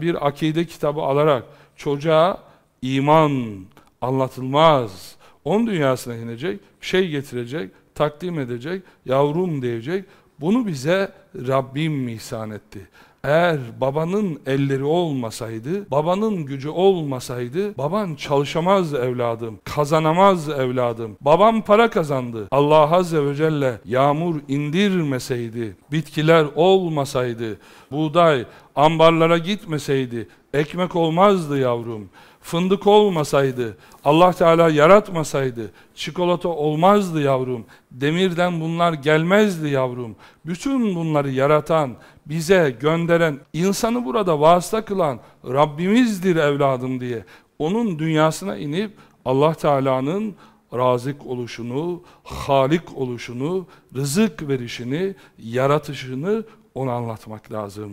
bir akide kitabı alarak çocuğa iman anlatılmaz. Onun dünyasına inecek, şey getirecek, takdim edecek, yavrum diyecek. Bunu bize Rabbim ihsan etti. Eğer babanın elleri olmasaydı, babanın gücü olmasaydı, baban çalışamaz evladım, kazanamaz evladım. Babam para kazandı. Allah Azze ve Celle yağmur indirmeseydi, bitkiler olmasaydı, buğday ambarlara gitmeseydi, ekmek olmazdı yavrum. Fındık olmasaydı, Allah Teala yaratmasaydı, çikolata olmazdı yavrum. Demirden bunlar gelmezdi yavrum. Bütün bunları yaratan, bize gönderen, insanı burada vasıta kılan Rabbimizdir evladım diye. Onun dünyasına inip Allah Teala'nın razık oluşunu, halik oluşunu, rızık verişini, yaratışını ona anlatmak lazım.